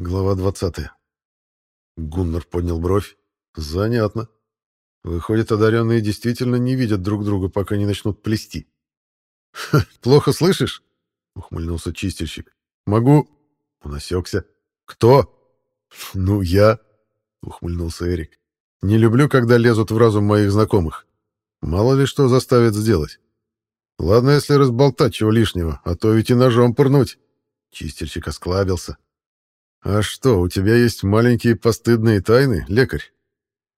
Глава 20. Гуннар поднял бровь. Занятно. Выходит, одаренные действительно не видят друг друга, пока не начнут плести. «Плохо слышишь?» — ухмыльнулся чистильщик. «Могу...» — он осекся. «Кто?» «Ну, я...» — ухмыльнулся Эрик. «Не люблю, когда лезут в разум моих знакомых. Мало ли что заставят сделать. Ладно, если разболтать чего лишнего, а то ведь и ножом пырнуть». Чистильщик осклабился. «А что, у тебя есть маленькие постыдные тайны, лекарь?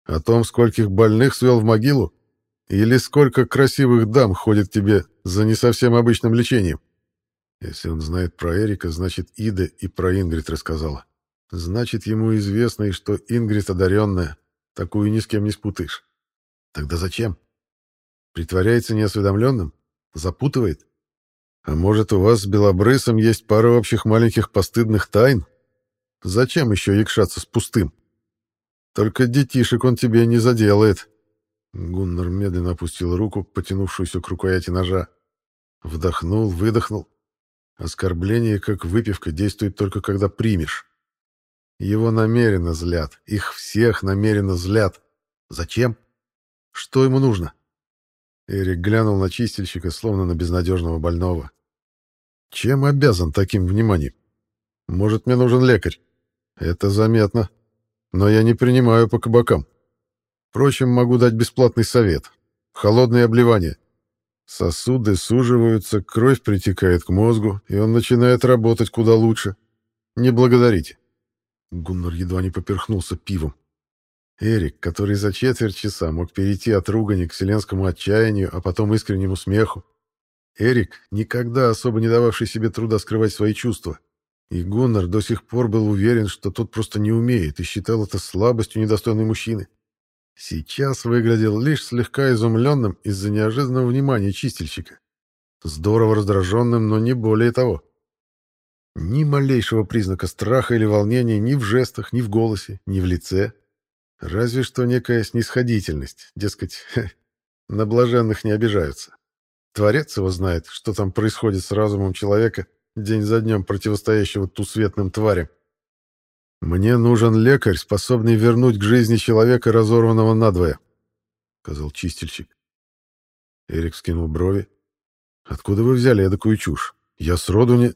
О том, скольких больных свел в могилу? Или сколько красивых дам ходит тебе за не совсем обычным лечением?» Если он знает про Эрика, значит, Ида и про Ингрид рассказала. Значит, ему известно и что Ингрид одаренная. Такую ни с кем не спутаешь. Тогда зачем? Притворяется неосведомленным? Запутывает? А может, у вас с Белобрысом есть пара общих маленьких постыдных тайн? Зачем еще якшаться с пустым? Только детишек он тебе не заделает. Гуннар медленно опустил руку, потянувшуюся к рукояти ножа. Вдохнул, выдохнул. Оскорбление, как выпивка, действует только когда примешь. Его намеренно злят. Их всех намеренно злят. Зачем? Что ему нужно? Эрик глянул на чистильщика, словно на безнадежного больного. Чем обязан таким вниманием? Может, мне нужен лекарь? Это заметно. Но я не принимаю по кабакам. Впрочем, могу дать бесплатный совет. Холодное обливание. Сосуды суживаются, кровь притекает к мозгу, и он начинает работать куда лучше. Не благодарите. Гуннар едва не поперхнулся пивом. Эрик, который за четверть часа мог перейти от ругани к вселенскому отчаянию, а потом искреннему смеху. Эрик, никогда особо не дававший себе труда скрывать свои чувства, и Гуннар до сих пор был уверен, что тот просто не умеет, и считал это слабостью недостойной мужчины. Сейчас выглядел лишь слегка изумленным из-за неожиданного внимания чистильщика. Здорово раздраженным, но не более того. Ни малейшего признака страха или волнения ни в жестах, ни в голосе, ни в лице. Разве что некая снисходительность, дескать, на блаженных не обижаются. Творец его знает, что там происходит с разумом человека, день за днем противостоящего тусветным тварям. «Мне нужен лекарь, способный вернуть к жизни человека, разорванного надвое», — сказал чистильщик. Эрик скинул брови. «Откуда вы взяли эдакую чушь? Я сроду не...»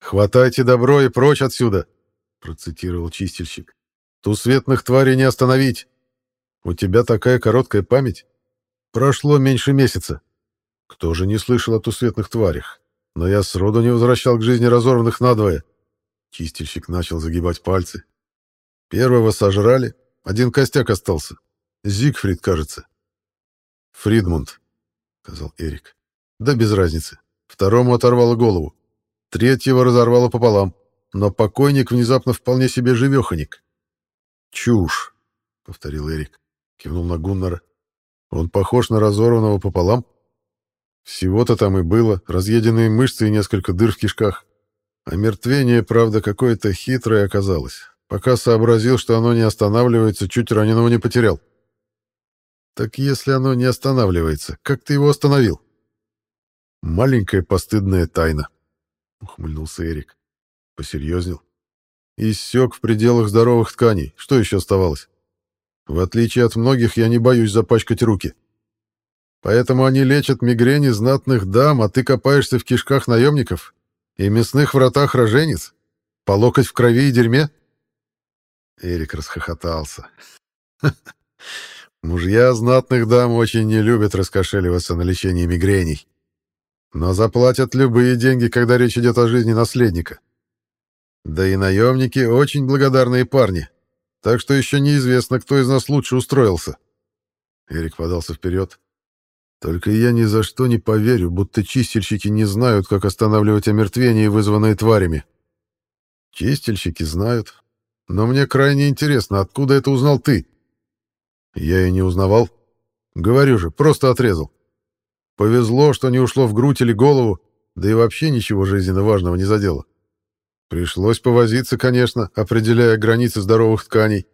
«Хватайте добро и прочь отсюда!» — процитировал чистильщик. «Тусветных тварей не остановить! У тебя такая короткая память. Прошло меньше месяца. Кто же не слышал о тусветных тварях? Но я сроду не возвращал к жизни разорванных надвое. Чистильщик начал загибать пальцы. Первого сожрали, один костяк остался. Зигфрид, кажется. Фридмунд, сказал Эрик. Да без разницы. Второму оторвало голову. Третьего разорвало пополам. Но покойник внезапно вполне себе живеханик. Чушь, повторил Эрик. Кивнул на Гуннара. Он похож на разорванного пополам? Всего-то там и было, разъеденные мышцы и несколько дыр в кишках. А мертвение, правда, какое-то хитрое оказалось. Пока сообразил, что оно не останавливается, чуть раненого не потерял. Так если оно не останавливается, как ты его остановил? Маленькая постыдная тайна, ухмыльнулся Эрик. Посерьезнел. Иссек в пределах здоровых тканей. Что еще оставалось? В отличие от многих, я не боюсь запачкать руки. Поэтому они лечат мигрени знатных дам, а ты копаешься в кишках наемников и мясных вратах роженец? По локоть в крови и дерьме?» Эрик расхохотался. «Мужья знатных дам очень не любят раскошеливаться на лечении мигрений, но заплатят любые деньги, когда речь идет о жизни наследника. Да и наемники очень благодарные парни, так что еще неизвестно, кто из нас лучше устроился». Эрик подался вперед. Только я ни за что не поверю, будто чистильщики не знают, как останавливать омертвение, вызванное тварями. Чистильщики знают. Но мне крайне интересно, откуда это узнал ты? Я и не узнавал. Говорю же, просто отрезал. Повезло, что не ушло в грудь или голову, да и вообще ничего жизненно важного не задело. Пришлось повозиться, конечно, определяя границы здоровых тканей.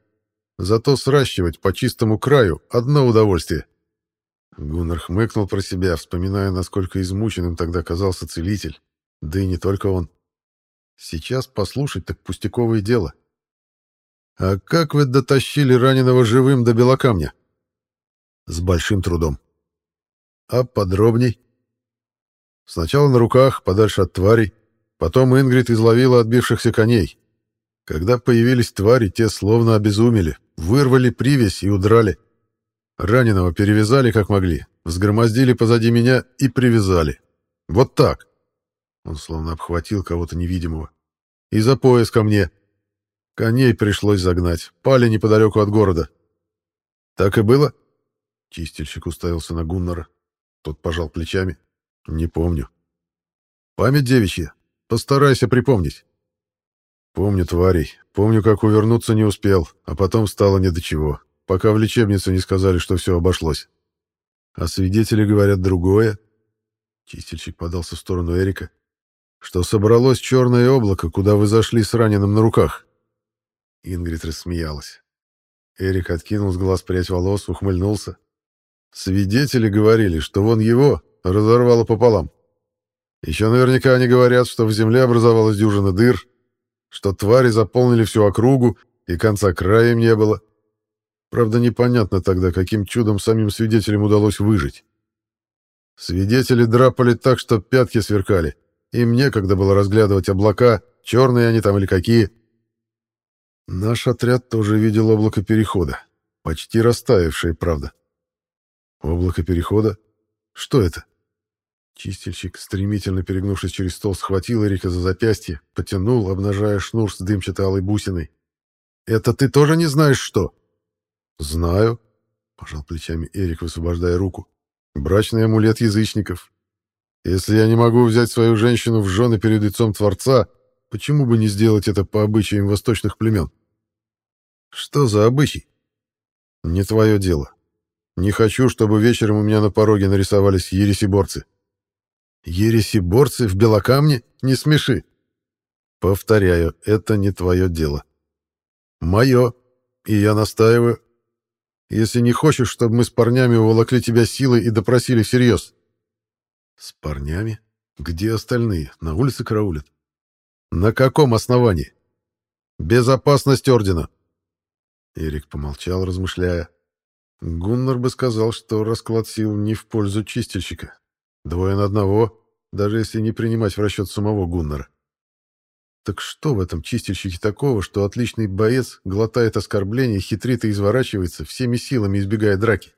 Зато сращивать по чистому краю — одно удовольствие. Гуннар хмыкнул про себя, вспоминая, насколько измученным тогда казался целитель. Да и не только он. Сейчас послушать так пустяковое дело. А как вы дотащили раненого живым до Белокамня? С большим трудом. А подробней? Сначала на руках, подальше от тварей. Потом Ингрид изловила отбившихся коней. Когда появились твари, те словно обезумели, вырвали привязь и удрали. Раненого перевязали как могли, взгромоздили позади меня и привязали. Вот так. Он словно обхватил кого-то невидимого. И за пояс ко мне. Коней пришлось загнать. Пали неподалеку от города. Так и было? Чистильщик уставился на Гуннара. Тот пожал плечами. Не помню. Память девичья. Постарайся припомнить. Помню тварей. Помню, как увернуться не успел, а потом стало не до чего, пока в лечебнице не сказали, что все обошлось. А свидетели говорят другое. Чистильщик подался в сторону Эрика что собралось черное облако, куда вы зашли с раненым на руках. Ингрид рассмеялась. Эрик откинул с глаз прядь волос, ухмыльнулся. Свидетели говорили, что вон его разорвало пополам. Еще наверняка они говорят, что в земле образовалась дюжина дыр, что твари заполнили всю округу, и конца края им не было. Правда, непонятно тогда, каким чудом самим свидетелям удалось выжить. Свидетели драпали так, что пятки сверкали — им некогда было разглядывать облака, черные они там или какие. Наш отряд тоже видел облако перехода. Почти растаявшее, правда. Облако перехода? Что это? Чистильщик, стремительно перегнувшись через стол, схватил Эрика за запястье, потянул, обнажая шнур с дымчатой алой бусиной. «Это ты тоже не знаешь, что?» «Знаю», — пожал плечами Эрик, высвобождая руку. «Брачный амулет язычников. Если я не могу взять свою женщину в жены перед лицом Творца, почему бы не сделать это по обычаям восточных племен? Что за обычай? Не твое дело. Не хочу, чтобы вечером у меня на пороге нарисовались ересиборцы. Ересиборцы в Белокамне? Не смеши. Повторяю, это не твое дело. Мое. И я настаиваю. Если не хочешь, чтобы мы с парнями уволокли тебя силой и допросили всерьез, с парнями? Где остальные? На улице караулят. На каком основании? Безопасность ордена. Эрик помолчал, размышляя. Гуннар бы сказал, что расклад сил не в пользу чистильщика. Двое на одного, даже если не принимать в расчет самого Гуннара. Так что в этом чистильщике такого, что отличный боец глотает оскорбления, хитрит и изворачивается, всеми силами избегая драки?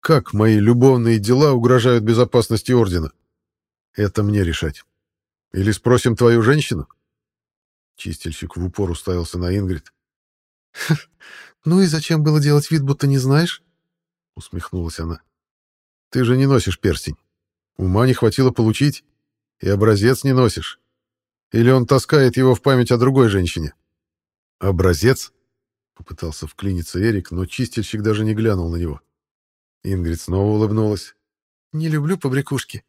Как мои любовные дела угрожают безопасности Ордена? Это мне решать. Или спросим твою женщину?» Чистильщик в упор уставился на Ингрид. «Ну и зачем было делать вид, будто не знаешь?» Усмехнулась она. «Ты же не носишь перстень. Ума не хватило получить, и образец не носишь. Или он таскает его в память о другой женщине?» «Образец?» Попытался вклиниться Эрик, но чистильщик даже не глянул на него. Ингрид снова улыбнулась. «Не люблю побрякушки».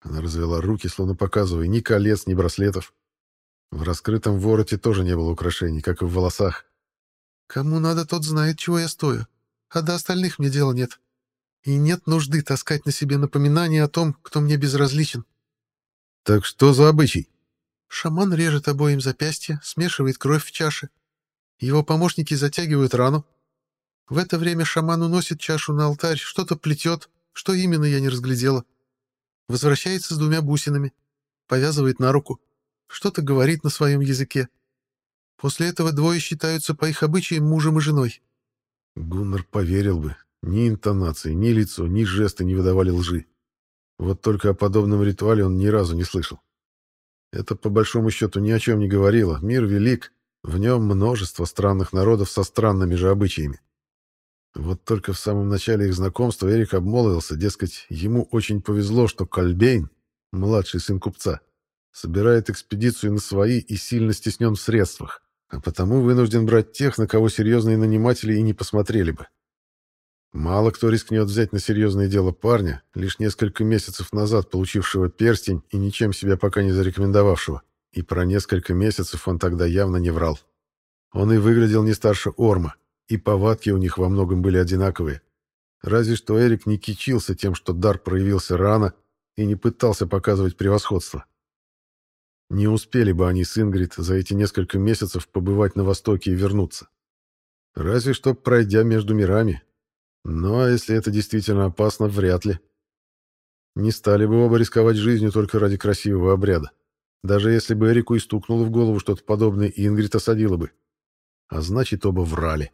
Она развела руки, словно показывая ни колец, ни браслетов. В раскрытом вороте тоже не было украшений, как и в волосах. «Кому надо, тот знает, чего я стою. А до остальных мне дела нет. И нет нужды таскать на себе напоминание о том, кто мне безразличен». «Так что за обычай?» Шаман режет обоим запястья, смешивает кровь в чаше. Его помощники затягивают рану, в это время шаман уносит чашу на алтарь, что-то плетет, что именно я не разглядела. Возвращается с двумя бусинами, повязывает на руку, что-то говорит на своем языке. После этого двое считаются по их обычаям мужем и женой. Гуннар поверил бы. Ни интонации, ни лицо, ни жесты не выдавали лжи. Вот только о подобном ритуале он ни разу не слышал. Это, по большому счету, ни о чем не говорило. Мир велик, в нем множество странных народов со странными же обычаями. Вот только в самом начале их знакомства Эрик обмолвился, дескать, ему очень повезло, что Кальбейн, младший сын купца, собирает экспедицию на свои и сильно стеснен в средствах, а потому вынужден брать тех, на кого серьезные наниматели и не посмотрели бы. Мало кто рискнет взять на серьезное дело парня, лишь несколько месяцев назад получившего перстень и ничем себя пока не зарекомендовавшего. И про несколько месяцев он тогда явно не врал. Он и выглядел не старше Орма, и повадки у них во многом были одинаковые. Разве что Эрик не кичился тем, что дар проявился рано и не пытался показывать превосходство. Не успели бы они с Ингрид за эти несколько месяцев побывать на Востоке и вернуться. Разве что пройдя между мирами. Но а если это действительно опасно, вряд ли. Не стали бы оба рисковать жизнью только ради красивого обряда. Даже если бы Эрику и стукнуло в голову что-то подобное, Ингрид осадила бы. А значит, оба врали.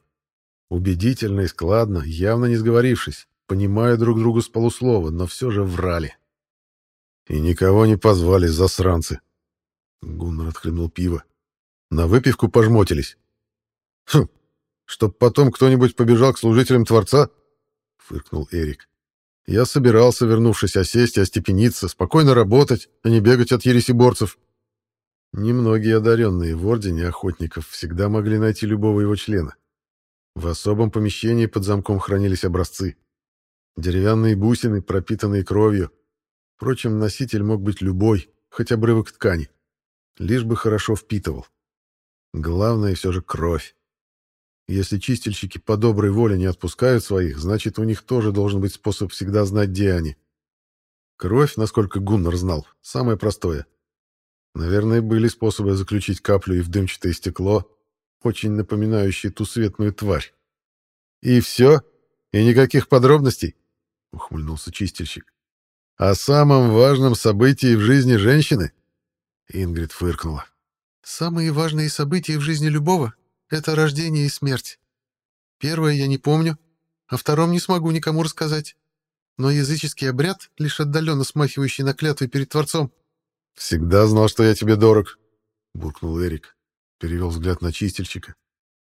Убедительно и складно, явно не сговорившись, понимая друг друга с полуслова, но все же врали. И никого не позвали, засранцы. Гуннар отхлебнул пиво. На выпивку пожмотились. Хм, чтоб потом кто-нибудь побежал к служителям Творца? Фыркнул Эрик. Я собирался, вернувшись, осесть и остепениться, спокойно работать, а не бегать от ересиборцев. Немногие одаренные в Ордене Охотников всегда могли найти любого его члена. В особом помещении под замком хранились образцы. Деревянные бусины, пропитанные кровью. Впрочем, носитель мог быть любой, хоть обрывок ткани. Лишь бы хорошо впитывал. Главное все же кровь. Если чистильщики по доброй воле не отпускают своих, значит, у них тоже должен быть способ всегда знать, где они. Кровь, насколько Гуннар знал, самое простое. Наверное, были способы заключить каплю и в дымчатое стекло, очень напоминающее ту светную тварь. «И все? И никаких подробностей?» — ухмыльнулся чистильщик. «О самом важном событии в жизни женщины?» Ингрид фыркнула. «Самые важные события в жизни любого это рождение и смерть. Первое я не помню, о втором не смогу никому рассказать. Но языческий обряд, лишь отдаленно смахивающий на клятвы перед Творцом. «Всегда знал, что я тебе дорог», — буркнул Эрик. Перевел взгляд на чистильщика.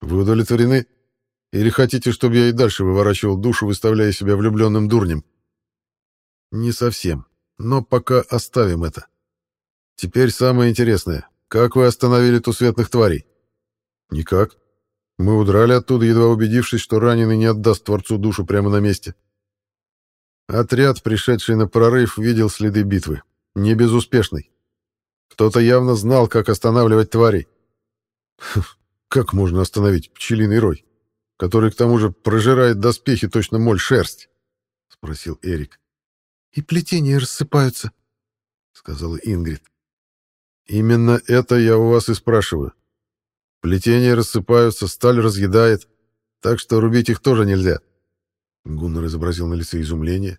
«Вы удовлетворены? Или хотите, чтобы я и дальше выворачивал душу, выставляя себя влюбленным дурнем?» «Не совсем. Но пока оставим это. Теперь самое интересное. Как вы остановили тусветных тварей?» Никак. Мы удрали оттуда, едва убедившись, что раненый не отдаст Творцу душу прямо на месте. Отряд, пришедший на прорыв, видел следы битвы. Не безуспешной. Кто-то явно знал, как останавливать тварей. Как можно остановить пчелиный рой, который к тому же прожирает доспехи точно моль шерсть? — спросил Эрик. — И плетения рассыпаются, — сказала Ингрид. — Именно это я у вас и спрашиваю. Плетения рассыпаются, сталь разъедает, так что рубить их тоже нельзя. Гуннар изобразил на лице изумление.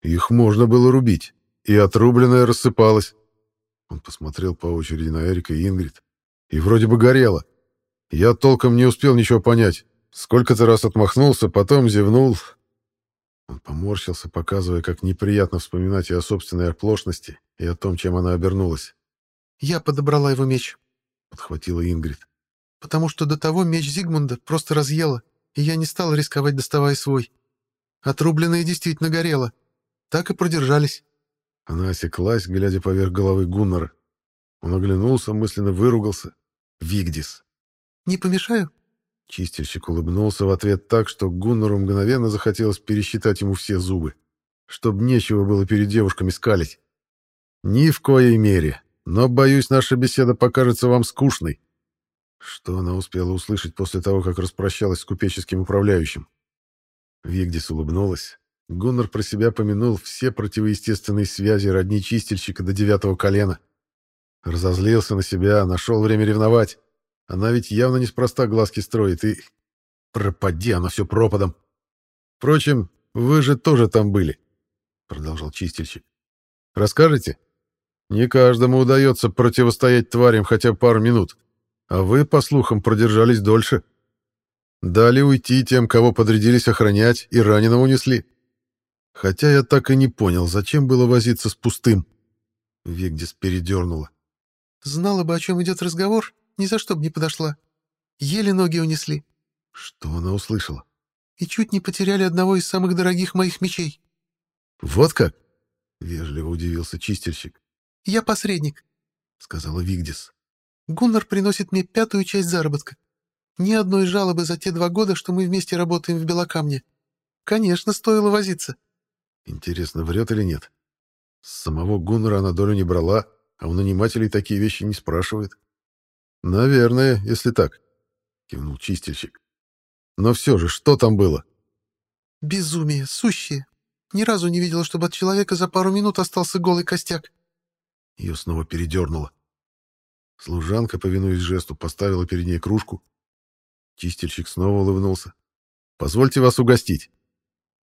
Их можно было рубить, и отрубленное рассыпалось. Он посмотрел по очереди на Эрика и Ингрид. И вроде бы горело. Я толком не успел ничего понять. Сколько-то раз отмахнулся, потом зевнул. Он поморщился, показывая, как неприятно вспоминать и о собственной оплошности, и о том, чем она обернулась. «Я подобрала его меч», — подхватила Ингрид потому что до того меч Зигмунда просто разъела, и я не стала рисковать, доставая свой. Отрубленное действительно горело. Так и продержались. Она осеклась, глядя поверх головы Гуннара. Он оглянулся, мысленно выругался. «Вигдис!» «Не помешаю?» Чистильщик улыбнулся в ответ так, что Гуннару мгновенно захотелось пересчитать ему все зубы, чтобы нечего было перед девушками скалить. «Ни в коей мере, но, боюсь, наша беседа покажется вам скучной. Что она успела услышать после того, как распрощалась с купеческим управляющим? Вигдис улыбнулась. Гуннар про себя помянул все противоестественные связи родни чистильщика до девятого колена. Разозлился на себя, нашел время ревновать. Она ведь явно неспроста глазки строит, и... Пропади она все пропадом. Впрочем, вы же тоже там были, — продолжал чистильщик. Расскажете? Не каждому удается противостоять тварям хотя пару минут. А вы, по слухам, продержались дольше. Дали уйти тем, кого подрядились охранять, и раненого унесли. Хотя я так и не понял, зачем было возиться с пустым. Вигдис передернула. Знала бы, о чем идет разговор, ни за что бы не подошла. Еле ноги унесли. Что она услышала? И чуть не потеряли одного из самых дорогих моих мечей. Вот как? Вежливо удивился чистильщик. Я посредник, сказала Вигдис. Гуннар приносит мне пятую часть заработка. Ни одной жалобы за те два года, что мы вместе работаем в Белокамне. Конечно, стоило возиться. Интересно, врет или нет? С самого Гуннара она долю не брала, а у нанимателей такие вещи не спрашивает. Наверное, если так, кивнул чистильщик. Но все же, что там было? Безумие, сущее. Ни разу не видела, чтобы от человека за пару минут остался голый костяк. Ее снова передернуло. Служанка, повинуясь жесту, поставила перед ней кружку. Чистильщик снова улыбнулся. «Позвольте вас угостить».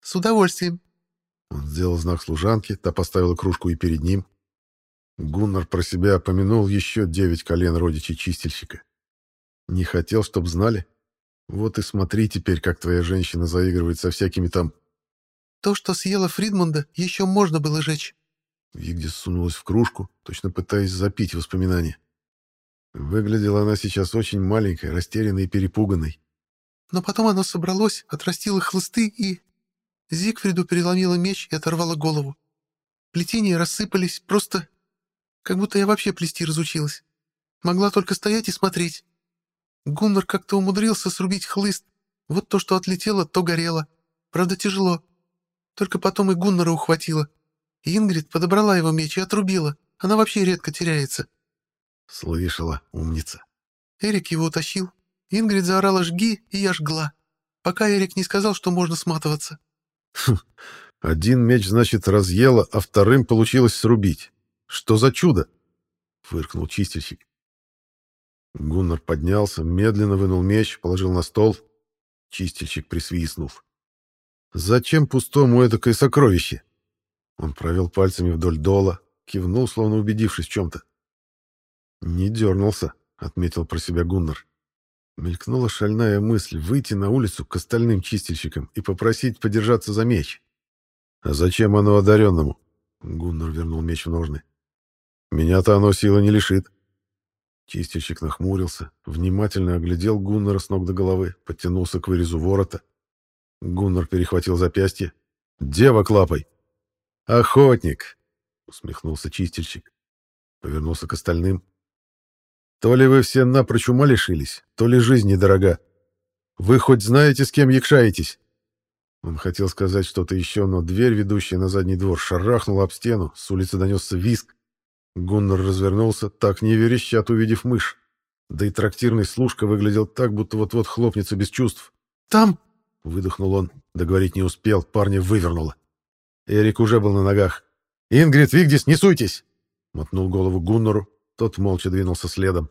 «С удовольствием». Он сделал знак служанке, та поставила кружку и перед ним. Гуннар про себя помянул еще девять колен родичей чистильщика. Не хотел, чтоб знали. Вот и смотри теперь, как твоя женщина заигрывает со всякими там... То, что съела Фридмунда, еще можно было жечь. Вигдис сунулась в кружку, точно пытаясь запить воспоминания. Выглядела она сейчас очень маленькой, растерянной и перепуганной. Но потом она собралась, отрастила хлысты и... Зигфриду переломила меч и оторвала голову. Плетения рассыпались, просто... Как будто я вообще плести разучилась. Могла только стоять и смотреть. Гуннар как-то умудрился срубить хлыст. Вот то, что отлетело, то горело. Правда, тяжело. Только потом и Гуннара ухватила. Ингрид подобрала его меч и отрубила. Она вообще редко теряется. Слышала, умница. Эрик его утащил. Ингрид заорала «жги», и я жгла. Пока Эрик не сказал, что можно сматываться. Хм, один меч, значит, разъела, а вторым получилось срубить. Что за чудо? Фыркнул чистильщик. Гуннар поднялся, медленно вынул меч, положил на стол. Чистильщик присвистнул. «Зачем пустому этакое сокровище?» Он провел пальцами вдоль дола, кивнул, словно убедившись в чем-то. «Не дернулся», — отметил про себя Гуннар. Мелькнула шальная мысль выйти на улицу к остальным чистильщикам и попросить подержаться за меч. «А зачем оно одаренному?» Гуннар вернул меч в ножны. «Меня-то оно силы не лишит». Чистильщик нахмурился, внимательно оглядел Гуннара с ног до головы, подтянулся к вырезу ворота. Гуннар перехватил запястье. «Дева клапой!» «Охотник!» — усмехнулся чистильщик. Повернулся к остальным. То ли вы все напрочь ума лишились, то ли жизнь недорога. Вы хоть знаете, с кем якшаетесь?» Он хотел сказать что-то еще, но дверь, ведущая на задний двор, шарахнула об стену, с улицы донесся визг. Гуннар развернулся, так не верещат, увидев мышь. Да и трактирный служка выглядел так, будто вот-вот хлопнется без чувств. «Там!» — выдохнул он. Договорить не успел, парня вывернуло. Эрик уже был на ногах. «Ингрид, Вигдис, не суйтесь!» — мотнул голову Гуннару. Тот молча двинулся следом.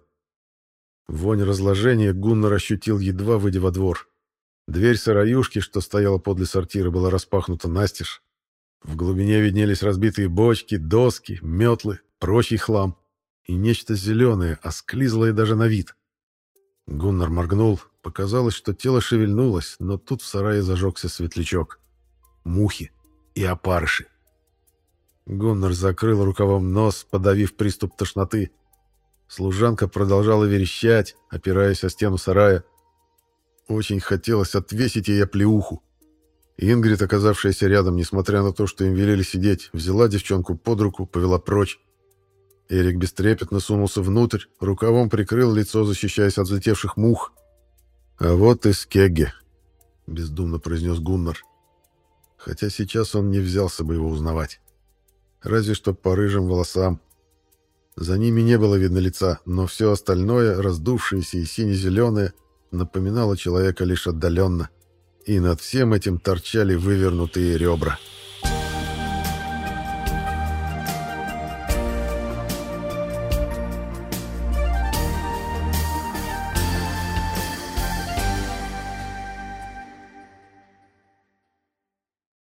Вонь разложения Гуннар ощутил, едва выйдя во двор. Дверь сыроюшки, что стояла подле сортира, была распахнута настежь. В глубине виднелись разбитые бочки, доски, метлы, прочий хлам. И нечто зеленое, осклизлое даже на вид. Гуннар моргнул. Показалось, что тело шевельнулось, но тут в сарае зажегся светлячок. Мухи и опарыши. Гуннар закрыл рукавом нос, подавив приступ тошноты. Служанка продолжала верещать, опираясь о стену сарая. Очень хотелось отвесить ей оплеуху. Ингрид, оказавшаяся рядом, несмотря на то, что им велели сидеть, взяла девчонку под руку, повела прочь. Эрик бестрепетно сунулся внутрь, рукавом прикрыл лицо, защищаясь от взлетевших мух. «А вот и Скегге», — бездумно произнес Гуннар. Хотя сейчас он не взялся бы его узнавать. Разве что по рыжим волосам. За ними не было видно лица, но все остальное, раздувшееся и сине-зеленое, напоминало человека лишь отдаленно. И над всем этим торчали вывернутые ребра. «Ребра».